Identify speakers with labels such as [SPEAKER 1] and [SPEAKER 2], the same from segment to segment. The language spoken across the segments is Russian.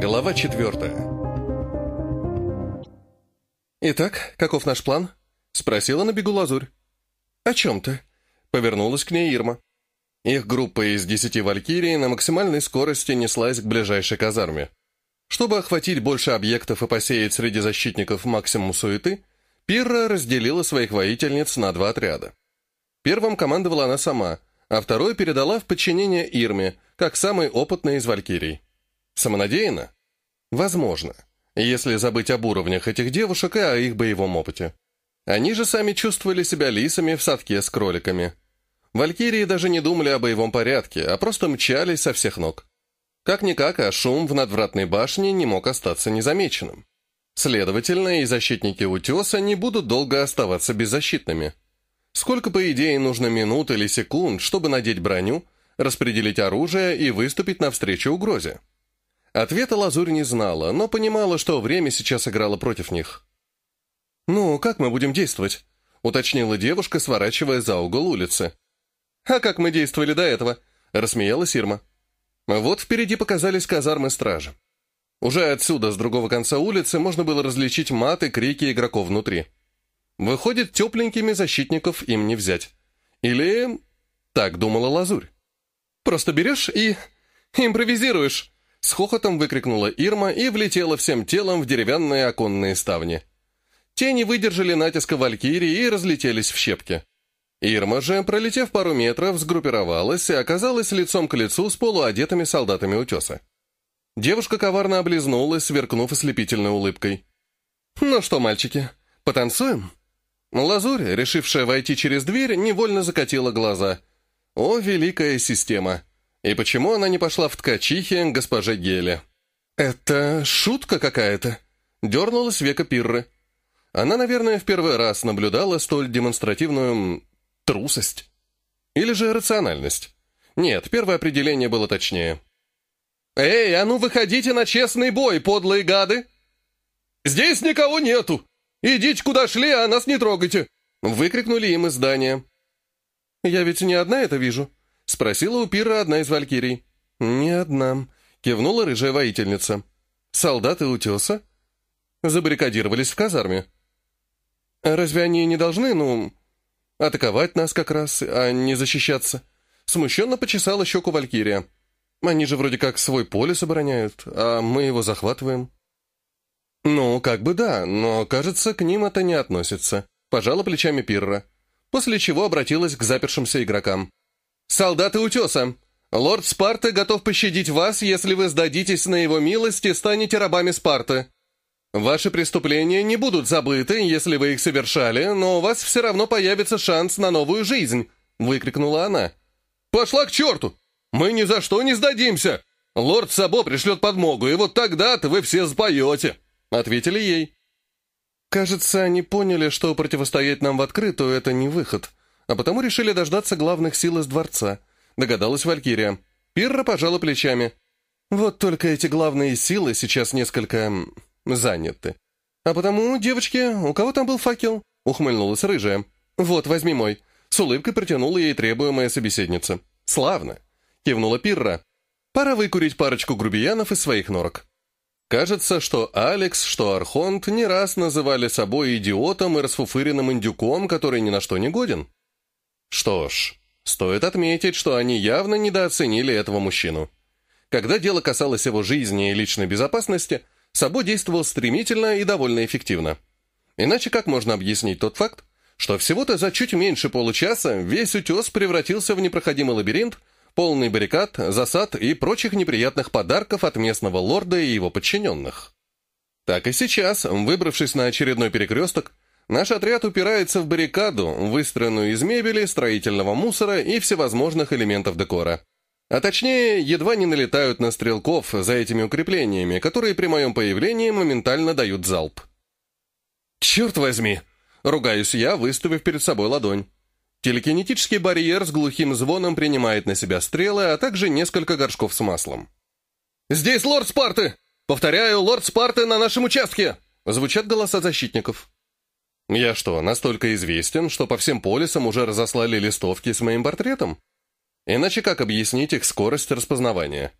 [SPEAKER 1] Глава четвертая. «Итак, каков наш план?» — спросила на бегу Лазурь. «О чем ты?» — повернулась к ней Ирма. Их группа из десяти валькирий на максимальной скорости неслась к ближайшей казарме. Чтобы охватить больше объектов и посеять среди защитников максимум суеты, Пирра разделила своих воительниц на два отряда. Первым командовала она сама, а второй передала в подчинение Ирме, как самый опытный из валькирий. Самонадеянно? Возможно, если забыть об уровнях этих девушек и о их боевом опыте. Они же сами чувствовали себя лисами в садке с кроликами. Валькирии даже не думали о боевом порядке, а просто мчались со всех ног. Как-никак, а шум в надвратной башне не мог остаться незамеченным. Следовательно, и защитники утеса не будут долго оставаться беззащитными. Сколько, по идее, нужно минут или секунд, чтобы надеть броню, распределить оружие и выступить навстречу угрозе? Ответа Лазурь не знала, но понимала, что время сейчас играло против них. «Ну, как мы будем действовать?» — уточнила девушка, сворачивая за угол улицы. «А как мы действовали до этого?» — рассмеялась Ирма. Вот впереди показались казармы стражи. Уже отсюда, с другого конца улицы, можно было различить маты, крики игроков внутри. Выходит, тепленькими защитников им не взять. Или... Так думала Лазурь. «Просто берешь и... импровизируешь», с хохотом выкрикнула Ирма и влетела всем телом в деревянные оконные ставни. Те не выдержали натиска Валькирии и разлетелись в щепки. Ирма же, пролетев пару метров, сгруппировалась и оказалась лицом к лицу с полуодетыми солдатами утеса. Девушка коварно облизнулась, сверкнув ослепительной улыбкой. «Ну что, мальчики, потанцуем?» Лазурь, решившая войти через дверь, невольно закатила глаза. «О, великая система!» И почему она не пошла в ткачихе госпоже Геле? «Это шутка какая-то», — дернулась века Пирры. Она, наверное, в первый раз наблюдала столь демонстративную трусость. Или же рациональность. Нет, первое определение было точнее. «Эй, а ну выходите на честный бой, подлые гады!» «Здесь никого нету! Идите куда шли, а нас не трогайте!» Выкрикнули им из здания. «Я ведь не одна это вижу», Спросила у Пира одна из валькирий. «Не одна», — кивнула рыжая воительница. «Солдаты утеса?» Забаррикадировались в казарме. «Разве они не должны, ну, атаковать нас как раз, а не защищаться?» Смущенно почесала щеку Валькирия. «Они же вроде как свой полис обороняют, а мы его захватываем». «Ну, как бы да, но, кажется, к ним это не относится», — пожала плечами Пирра, после чего обратилась к запершимся игрокам. «Солдаты утеса! Лорд Спарты готов пощадить вас, если вы сдадитесь на его милость и станете рабами Спарты. Ваши преступления не будут забыты, если вы их совершали, но у вас все равно появится шанс на новую жизнь!» — выкрикнула она. «Пошла к черту! Мы ни за что не сдадимся! Лорд Сабо пришлет подмогу, и вот тогда-то вы все споете!» — ответили ей. «Кажется, они поняли, что противостоять нам в открытую — это не выход», а потому решили дождаться главных сил из дворца», — догадалась Валькирия. Пирра пожала плечами. «Вот только эти главные силы сейчас несколько... заняты. А потому, девочки, у кого там был факел?» — ухмыльнулась рыжая. «Вот, возьми мой». С улыбкой протянула ей требуемая собеседница. «Славно!» — кивнула Пирра. «Пора выкурить парочку грубиянов из своих норок». Кажется, что Алекс, что Архонт не раз называли собой идиотом и расфуфыренным индюком, который ни на что не годен. Что ж, стоит отметить, что они явно недооценили этого мужчину. Когда дело касалось его жизни и личной безопасности, Сабо действовал стремительно и довольно эффективно. Иначе как можно объяснить тот факт, что всего-то за чуть меньше получаса весь утес превратился в непроходимый лабиринт, полный баррикад, засад и прочих неприятных подарков от местного лорда и его подчиненных. Так и сейчас, выбравшись на очередной перекресток, Наш отряд упирается в баррикаду, выстроенную из мебели, строительного мусора и всевозможных элементов декора. А точнее, едва не налетают на стрелков за этими укреплениями, которые при моем появлении моментально дают залп. «Черт возьми!» — ругаюсь я, выставив перед собой ладонь. Телекинетический барьер с глухим звоном принимает на себя стрелы, а также несколько горшков с маслом. «Здесь лорд Спарты! Повторяю, лорд Спарты на нашем участке!» Звучат голоса защитников. Я что, настолько известен, что по всем полисам уже разослали листовки с моим портретом? Иначе как объяснить их скорость распознавания?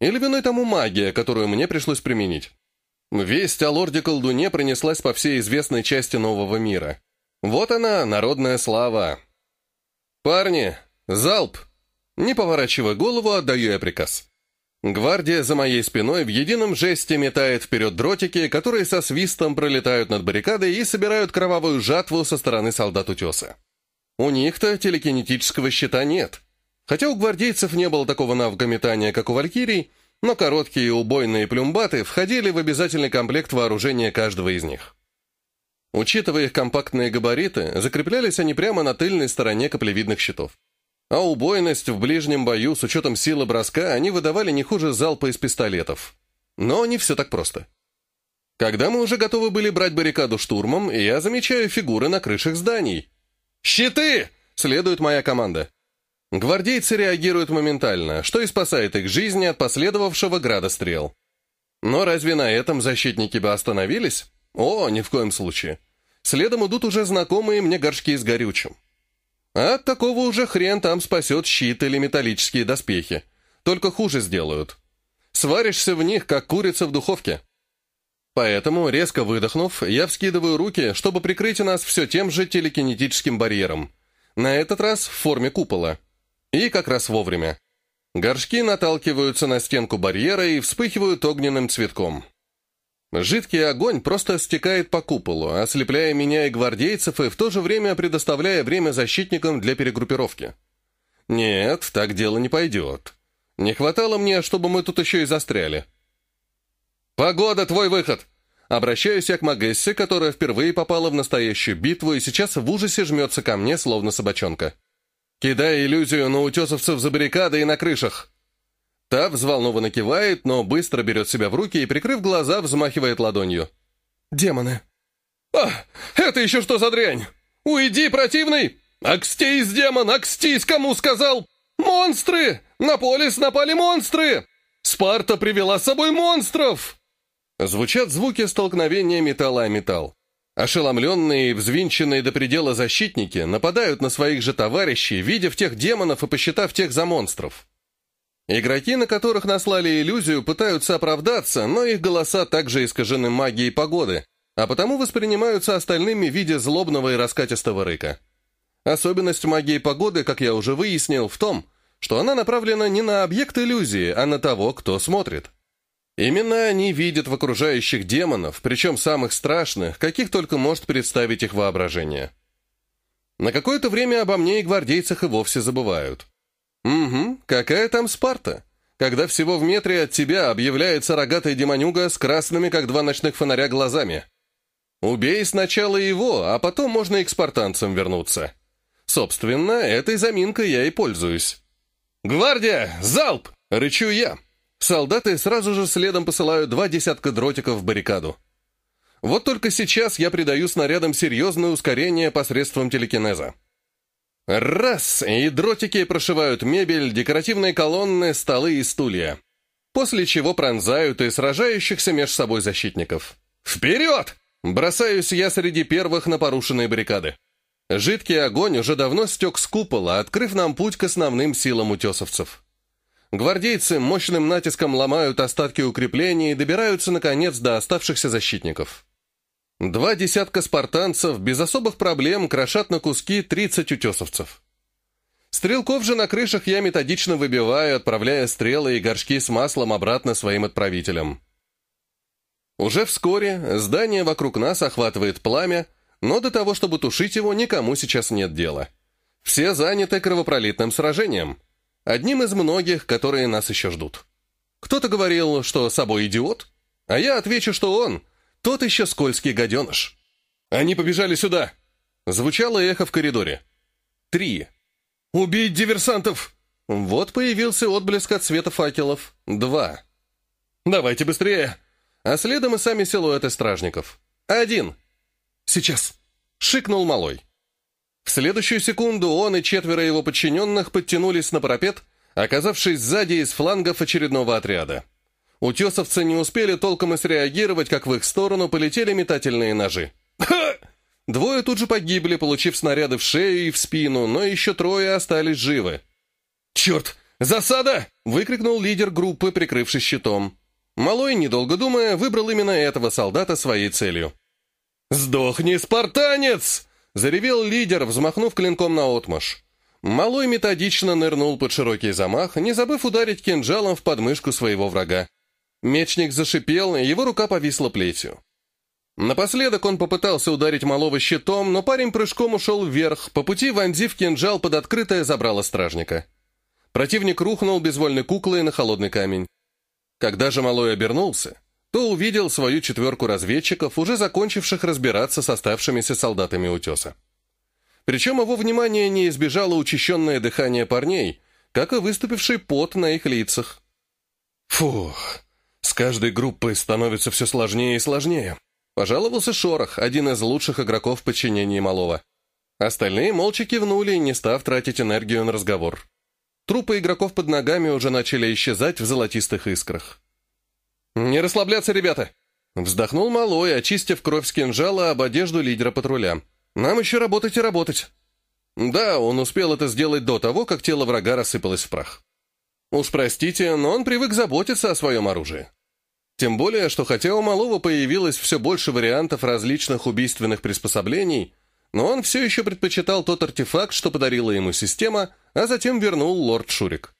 [SPEAKER 1] Или виной тому магия, которую мне пришлось применить? Весть о лорде-колдуне пронеслась по всей известной части нового мира. Вот она, народная слава. «Парни, залп!» Не поворачивая голову, отдаю я приказ. Гвардия за моей спиной в едином жесте метает вперед дротики, которые со свистом пролетают над баррикадой и собирают кровавую жатву со стороны солдат утеса. У них-то телекинетического щита нет. Хотя у гвардейцев не было такого навыка метания, как у валькирий, но короткие убойные плюмбаты входили в обязательный комплект вооружения каждого из них. Учитывая их компактные габариты, закреплялись они прямо на тыльной стороне каплевидных щитов. А убойность в ближнем бою с учетом силы броска они выдавали не хуже залпа из пистолетов. Но не все так просто. Когда мы уже готовы были брать баррикаду штурмом, я замечаю фигуры на крышах зданий. «Щиты!» — следует моя команда. Гвардейцы реагируют моментально, что и спасает их жизни от последовавшего града стрел. Но разве на этом защитники бы остановились? О, ни в коем случае. Следом идут уже знакомые мне горшки с горючим. От такого уже хрен там спасет щит или металлические доспехи. Только хуже сделают. Сваришься в них, как курица в духовке. Поэтому, резко выдохнув, я вскидываю руки, чтобы прикрыть нас все тем же телекинетическим барьером. На этот раз в форме купола. И как раз вовремя. Горшки наталкиваются на стенку барьера и вспыхивают огненным цветком. Жидкий огонь просто стекает по куполу, ослепляя меня и гвардейцев и в то же время предоставляя время защитникам для перегруппировки. Нет, так дело не пойдет. Не хватало мне, чтобы мы тут еще и застряли. «Погода, твой выход!» Обращаюсь я к Магессе, которая впервые попала в настоящую битву и сейчас в ужасе жмется ко мне, словно собачонка. Кидая иллюзию на утесовцев за баррикадой и на крышах. Та взволнованно кивает, но быстро берет себя в руки и, прикрыв глаза, взмахивает ладонью. «Демоны!» «А, это еще что за дрянь? Уйди, противный! Акстись, демон, акстись, кому сказал? Монстры! На полис напали монстры! Спарта привела с собой монстров!» Звучат звуки столкновения металла о металл. Ошеломленные и взвинченные до предела защитники нападают на своих же товарищей, видя в тех демонов и посчитав тех за монстров. Игроки, на которых наслали иллюзию, пытаются оправдаться, но их голоса также искажены магией погоды, а потому воспринимаются остальными в виде злобного и раскатистого рыка. Особенность магии погоды, как я уже выяснил, в том, что она направлена не на объект иллюзии, а на того, кто смотрит. Именно они видят в окружающих демонов, причем самых страшных, каких только может представить их воображение. На какое-то время обо мне и гвардейцах и вовсе забывают. Угу, какая там Спарта? Когда всего в метре от тебя объявляется рогатая демонюга с красными, как два ночных фонаря, глазами. Убей сначала его, а потом можно и к спартанцам вернуться. Собственно, этой заминкой я и пользуюсь. «Гвардия! Залп!» — рычу я. Солдаты сразу же следом посылают два десятка дротиков в баррикаду. Вот только сейчас я придаю снарядам серьезное ускорение посредством телекинеза. Раз, и дротики прошивают мебель, декоративные колонны, столы и стулья. После чего пронзают и сражающихся меж собой защитников. «Вперед!» Бросаюсь я среди первых на порушенные баррикады. Жидкий огонь уже давно стек с купола, открыв нам путь к основным силам утесовцев. Гвардейцы мощным натиском ломают остатки укреплений и добираются, наконец, до оставшихся защитников. Два десятка спартанцев без особых проблем крошат на куски 30 утесовцев. Стрелков же на крышах я методично выбиваю, отправляя стрелы и горшки с маслом обратно своим отправителям. Уже вскоре здание вокруг нас охватывает пламя, но до того, чтобы тушить его, никому сейчас нет дела. Все заняты кровопролитным сражением, одним из многих, которые нас еще ждут. Кто-то говорил, что собой идиот, а я отвечу, что он — тот еще скользкий гаденыш. Они побежали сюда. Звучало эхо в коридоре. Три. Убить диверсантов! Вот появился отблеск от света факелов. Два. Давайте быстрее. А следом и сами силуэты стражников. Один. Сейчас. Шикнул малой. В следующую секунду он и четверо его подчиненных подтянулись на парапет, оказавшись сзади из флангов очередного отряда. Утесовцы не успели толком и среагировать, как в их сторону полетели метательные ножи. Ха! Двое тут же погибли, получив снаряды в шею и в спину, но еще трое остались живы. «Черт! «Засада!» — выкрикнул лидер группы, прикрывшись щитом. Малой, недолго думая, выбрал именно этого солдата своей целью. «Сдохни, спартанец!» — заревел лидер, взмахнув клинком на отмаш. Малой методично нырнул под широкий замах, не забыв ударить кинжалом в подмышку своего врага. Мечник зашипел, его рука повисла плетью. Напоследок он попытался ударить малого щитом, но парень прыжком ушел вверх, по пути вонзив кинжал под открытое забрало стражника. Противник рухнул безвольной куклой на холодный камень. Когда же малой обернулся, то увидел свою четверку разведчиков, уже закончивших разбираться с оставшимися солдатами утеса. Причем его внимание не избежало учащенное дыхание парней, как и выступивший пот на их лицах. «Фух, с каждой группой становится все сложнее и сложнее», пожаловался Шорох, один из лучших игроков в подчинении Малого. Остальные молча кивнули, не став тратить энергию на разговор. Трупы игроков под ногами уже начали исчезать в золотистых искрах. «Не расслабляться, ребята!» Вздохнул Малой, очистив кровь с кинжала об одежду лидера патруля. «Нам еще работать и работать». Да, он успел это сделать до того, как тело врага рассыпалось в прах. Уж простите, но он привык заботиться о своем оружии. Тем более, что хотя у Малого появилось все больше вариантов различных убийственных приспособлений, но он все еще предпочитал тот артефакт, что подарила ему система, а затем вернул лорд Шурик.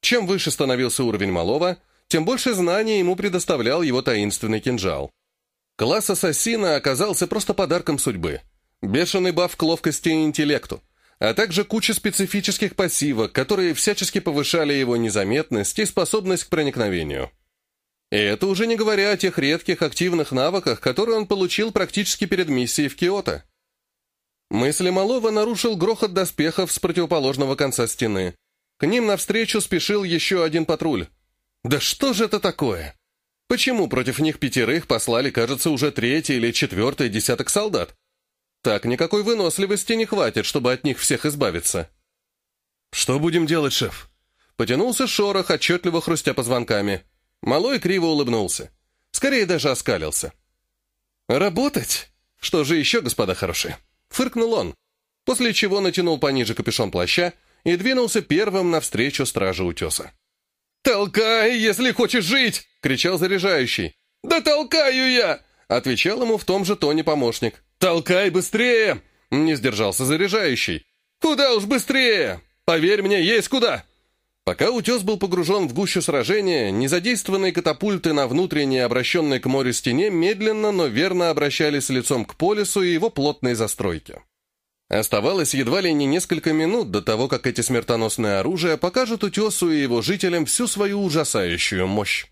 [SPEAKER 1] Чем выше становился уровень Малого, тем больше знаний ему предоставлял его таинственный кинжал. Класс ассасина оказался просто подарком судьбы. Бешеный баф к ловкости и интеллекту, а также куча специфических пассивок, которые всячески повышали его незаметность и способность к проникновению. И это уже не говоря о тех редких активных навыках, которые он получил практически перед миссией в Киото. Мысли Малова нарушил грохот доспехов с противоположного конца стены. К ним навстречу спешил еще один патруль. Да что же это такое? Почему против них пятерых послали, кажется, уже третий или четвертый десяток солдат? Так никакой выносливости не хватит, чтобы от них всех избавиться. «Что будем делать, шеф?» Потянулся шорох, отчетливо хрустя позвонками. Малой криво улыбнулся. Скорее даже оскалился. «Работать? Что же еще, господа хорошие?» Фыркнул он, после чего натянул пониже капюшон плаща и двинулся первым навстречу стражу утеса. «Толкай, если хочешь жить!» — кричал заряжающий. «Да толкаю я!» — отвечал ему в том же тоне помощник. «Толкай быстрее!» — не сдержался заряжающий. «Куда уж быстрее! Поверь мне, есть куда!» Пока утес был погружен в гущу сражения, незадействованные катапульты на внутренней, обращенной к морю стене, медленно, но верно обращались лицом к полюсу и его плотной застройке. Оставалось едва ли не несколько минут до того, как эти смертоносные оружия покажут утесу и его жителям всю свою ужасающую мощь.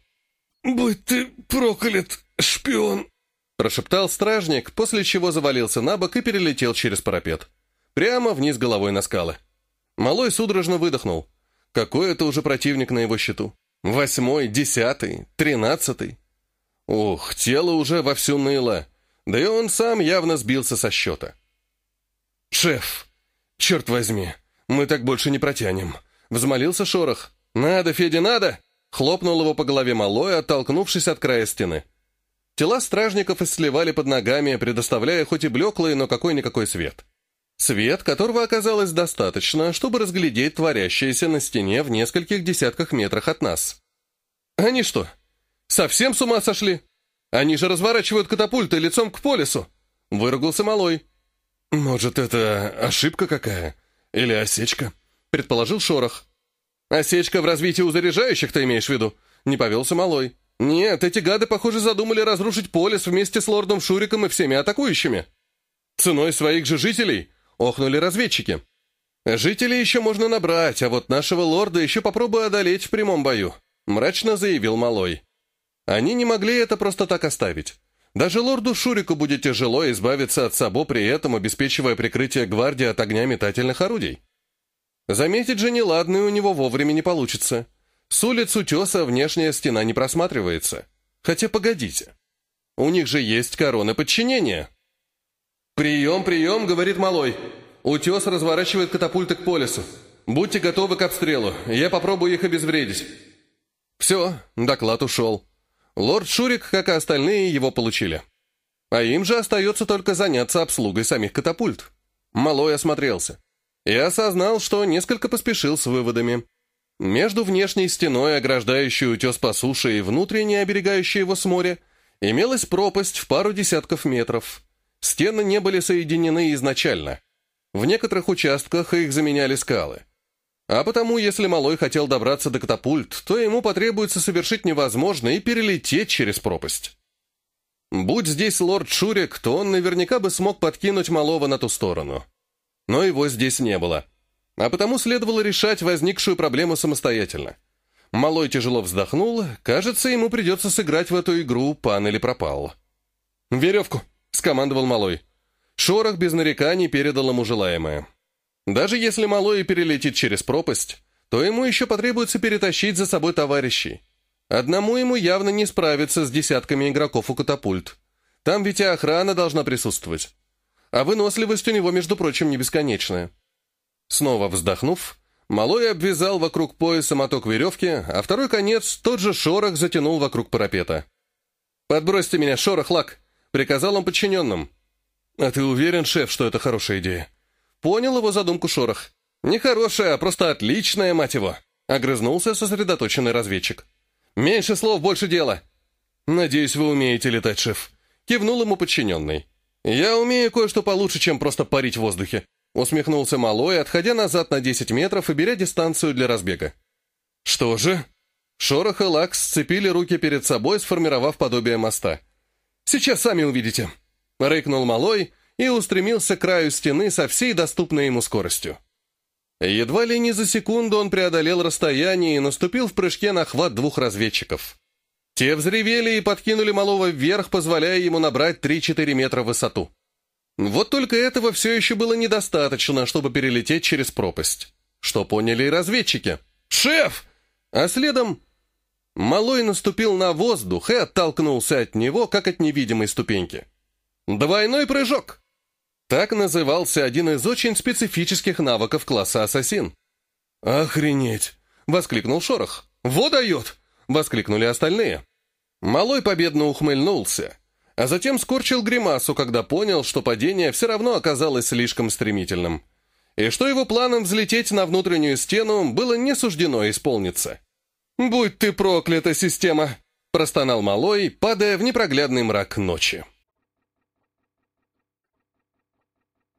[SPEAKER 1] «Будь ты проклят, шпион!» прошептал стражник, после чего завалился на бок и перелетел через парапет. Прямо вниз головой на скалы. Малой судорожно выдохнул. Какой это уже противник на его счету? Восьмой, десятый, тринадцатый? Ух, тело уже вовсю ныло. Да и он сам явно сбился со счета. «Шеф, черт возьми, мы так больше не протянем», — взмолился Шорох. «Надо, Федя, надо!» — хлопнул его по голове малой, оттолкнувшись от края стены. Тела стражников исливали под ногами, предоставляя хоть и блеклый, но какой-никакой свет. Свет, которого оказалось достаточно, чтобы разглядеть творящееся на стене в нескольких десятках метрах от нас. «Они что, совсем с ума сошли? Они же разворачивают катапульты лицом к полюсу!» — выругался Малой. «Может, это ошибка какая? Или осечка?» — предположил Шорох. «Осечка в развитии у заряжающих, ты имеешь в виду?» — не повелся Малой. «Нет, эти гады, похоже, задумали разрушить полис вместе с лордом Шуриком и всеми атакующими. Ценой своих же жителей?» Охнули разведчики. «Жителей еще можно набрать, а вот нашего лорда еще попробую одолеть в прямом бою», мрачно заявил Малой. Они не могли это просто так оставить. Даже лорду Шурику будет тяжело избавиться от Сабо, при этом обеспечивая прикрытие гвардии от огня метательных орудий. Заметить же неладное у него вовремя не получится. С улиц утеса внешняя стена не просматривается. Хотя погодите. У них же есть короны подчинения. «Прием, прием!» — говорит малой. «Утес разворачивает катапульты к полюсу. Будьте готовы к обстрелу. Я попробую их обезвредить». Все, доклад ушел. Лорд Шурик, как и остальные, его получили. А им же остается только заняться обслугой самих катапульт. Малой осмотрелся. И осознал, что несколько поспешил с выводами. Между внешней стеной, ограждающей утес по суше, и внутренней, оберегающей его с моря, имелась пропасть в пару десятков метров. Стены не были соединены изначально. В некоторых участках их заменяли скалы. А потому, если Малой хотел добраться до катапульт, то ему потребуется совершить невозможное и перелететь через пропасть. Будь здесь лорд Шурик, то он наверняка бы смог подкинуть Малого на ту сторону. Но его здесь не было. А потому следовало решать возникшую проблему самостоятельно. Малой тяжело вздохнул, кажется, ему придется сыграть в эту игру «Пан или пропал». «Веревку!» — скомандовал Малой. Шорох без нареканий передал ему желаемое. Даже если Малой перелетит через пропасть, то ему еще потребуется перетащить за собой товарищей. Одному ему явно не справиться с десятками игроков у катапульт. Там ведь и охрана должна присутствовать. А выносливость у него, между прочим, не бесконечная. Снова вздохнув, Малой обвязал вокруг пояса моток веревки, а второй конец тот же шорох затянул вокруг парапета. «Подбросьте меня, шорох, лак!» — приказал он подчиненным. «А ты уверен, шеф, что это хорошая идея?» Понял его задумку шорох. «Не хорошая, а просто отличная, мать его!» — огрызнулся сосредоточенный разведчик. «Меньше слов, больше дела!» «Надеюсь, вы умеете летать, шеф!» — кивнул ему подчиненный. «Я умею кое-что получше, чем просто парить в воздухе», — усмехнулся Малой, отходя назад на 10 метров и беря дистанцию для разбега. «Что же?» Шорох и Лакс сцепили руки перед собой, сформировав подобие моста. «Сейчас сами увидите», — рыкнул Малой и устремился к краю стены со всей доступной ему скоростью. Едва ли не за секунду он преодолел расстояние и наступил в прыжке на хват двух разведчиков. Те взревели и подкинули малого вверх, позволяя ему набрать 3-4 метра в высоту. Вот только этого все еще было недостаточно, чтобы перелететь через пропасть. Что поняли и разведчики. «Шеф!» А следом Малой наступил на воздух и оттолкнулся от него, как от невидимой ступеньки. «Двойной прыжок!» Так назывался один из очень специфических навыков класса «Ассасин». «Охренеть!» — воскликнул Шорох. «Во дает!» — воскликнули остальные. Малой победно ухмыльнулся, а затем скорчил гримасу, когда понял, что падение все равно оказалось слишком стремительным, и что его планом взлететь на внутреннюю стену было не суждено исполниться. «Будь ты проклята, система!» — простонал Малой, падая в непроглядный мрак ночи.